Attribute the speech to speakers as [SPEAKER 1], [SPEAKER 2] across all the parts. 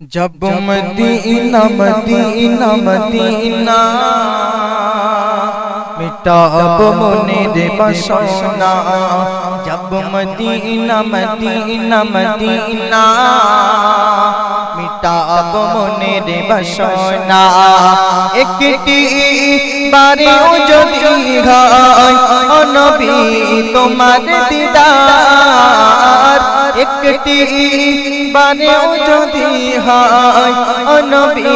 [SPEAKER 1] जब Medina Medina Medina मिटा अब मुने दे बसोना जब मदीना मदीना मदीना मिटा अब मुने दे बसोना एक टी बारी जो जी है नबी तुम्हारे दीदार। একটি বানেও যদি হয় অনবী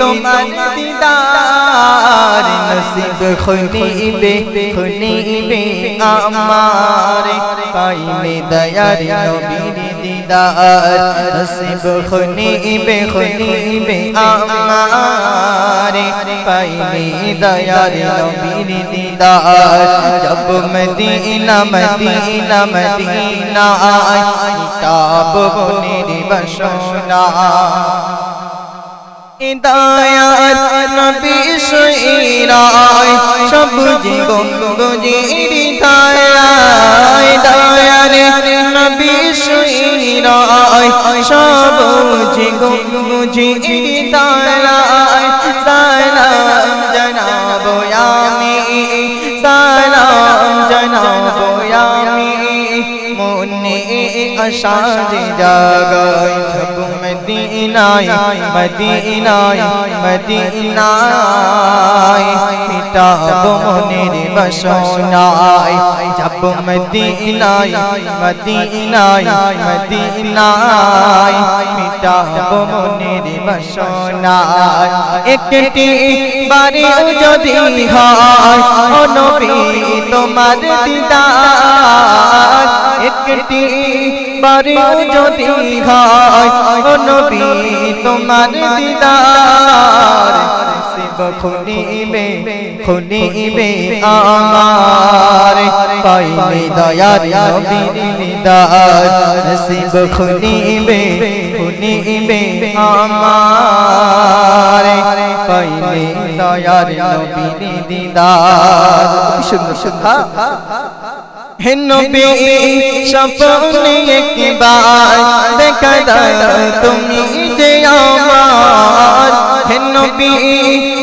[SPEAKER 1] তোমার দিদার নসিব খুনিবে খুনিবে আমার। পাইলে দয়ার নবীর দিদার নসিব খুনিবে খুনিবে আমার পাইলে দয়ার নবীর দিদার জব মদিনা মদিনা মদিনা কিতাব বনির বসনা ইদায়াত নবী সইরায় সবুজি গম্বুজির দায়ায় নবী সব সবুজি গম্বুজির দায়ায় আশা জাগাই জব মদিনায় মদিনায় মদিনায়। মিটাব মনের বসনায় জব মদিনায় মদিনায় মদিনায়। মিটাব মনের বসনায়। একটি বারে যদি হয় নবী তোমার দিদার। একটি বারে যদি হয় নবী, তোমার দিদার। শিব খুনিবে খুনিবে আমার। পাইলে দয়ার নবীর দিদার শিব খুনিবে খুনিবে আমার। পাইলে দয়ার নবীর দিদার সুন্দর সুন্দর। হে নবী স্বপ্নে একবার দেখা দাও তুমি যে আমার হে নবী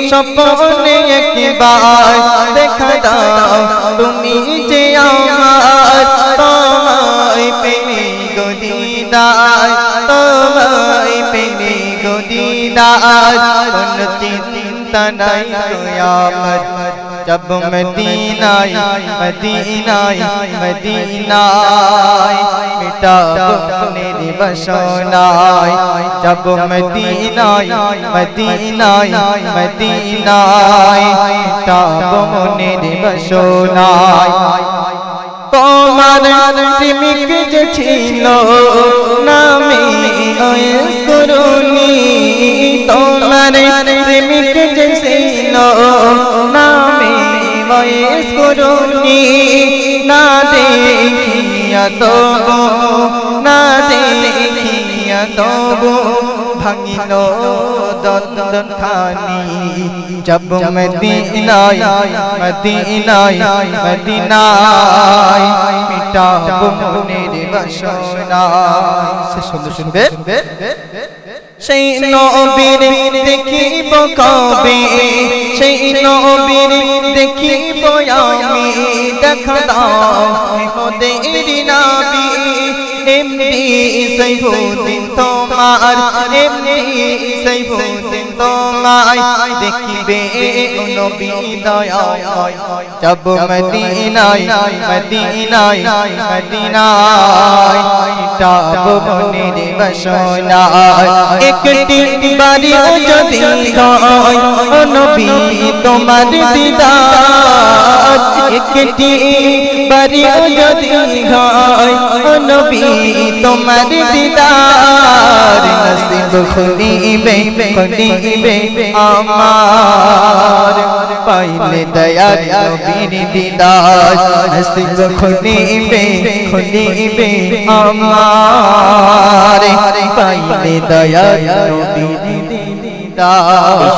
[SPEAKER 1] স্বপ্নে একবার দেখা দাও তুমি যে আমার তোমায় পেলে গদিদার তোমায় পেলে গদিদার কোন চিন্তা নাই কয়ামত جب مدینہ مدینہ مدینہ مٹا میری بسونا جب مدینہ مدینہ مدینہ مٹا میری بسونا তোমার প্রেমিক যে ছিল নামে ওই করুনি না দেখিয়া তবু, না দেখিয়া তবু ভাঙিল দন্দন খানি জব মদিনায় মদিনায় মদিনায় মিটাব মনের বাসনায়। সে সুন্দর শুনবে? সেই নবীর দেখিব কবে সেই নবীর দেখিব আমি দেখা দাও মোদের নাবি এমনি সাইফুদ্দিন তোমার, এমনি সাইফুদ্দিন তোমার। দেখিবে নবী দয়ায় জব মদিনায় মদিনায় মদিনায়। তাব মনের বসনায়। একটি বাড়ি যদি হয় নবী তোমার দিদার। একটি বাড়ি যদি হয়, নবী তোমার দিদার নসিব খুলিবে খুলিবে আমার। পাইলে দয়ার নবীর দিদার নসিব খুলিবে খুলিবে আমার। পাইলে দয়ার নবীর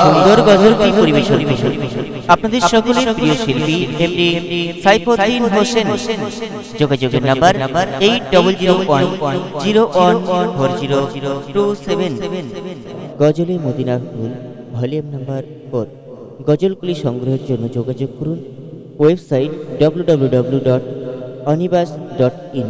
[SPEAKER 2] সুন্দর গজলটি পরিবেশন আপনাদের সকলের প্রিয় শিল্পী এমডি সাইফুদ্দিন হোসেন। যোগাযোগের number eight double zero one zero one four zero two seven গজলে Madina full volume number four গজলগুলি সংগ্রহের জন্য যোগাযোগ করুন website W W W dot অনিবাস dot in